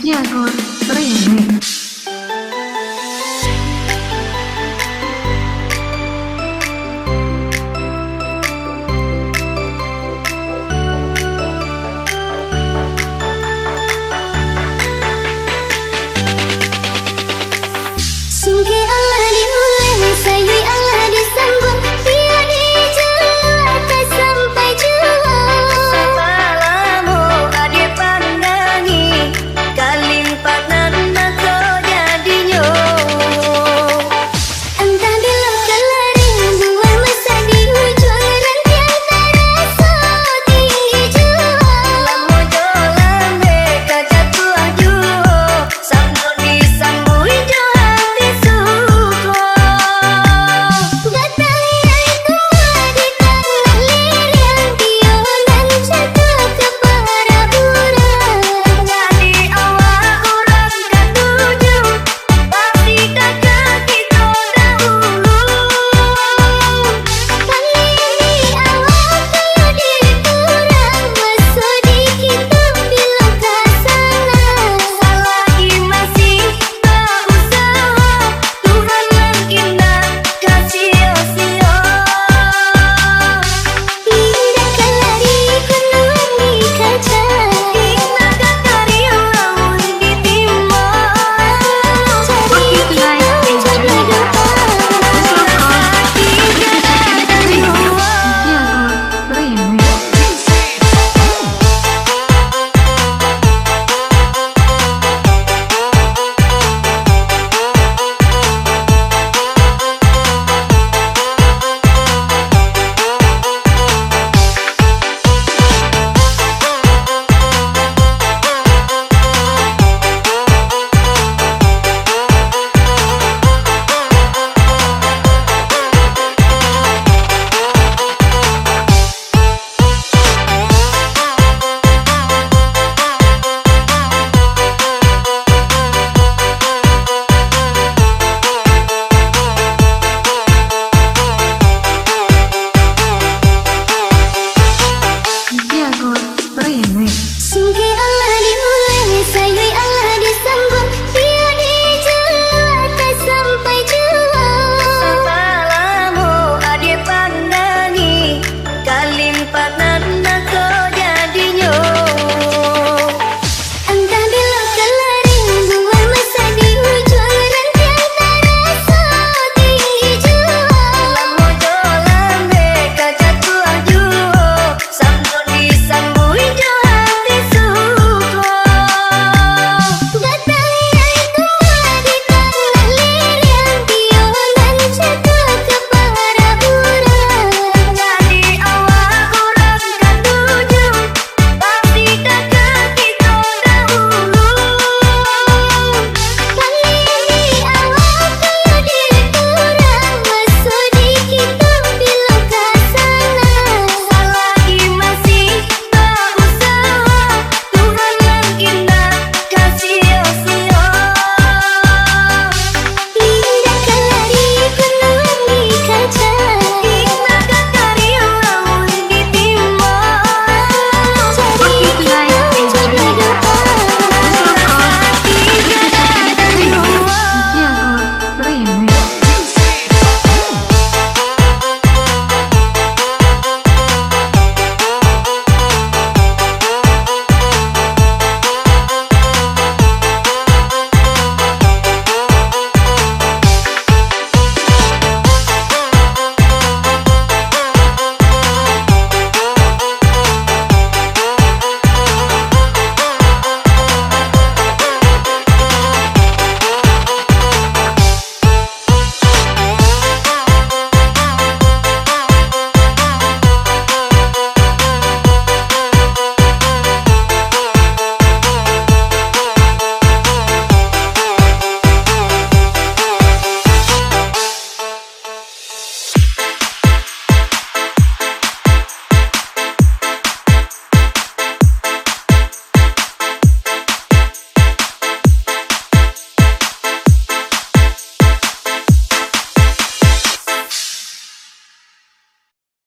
Диагор Рейны.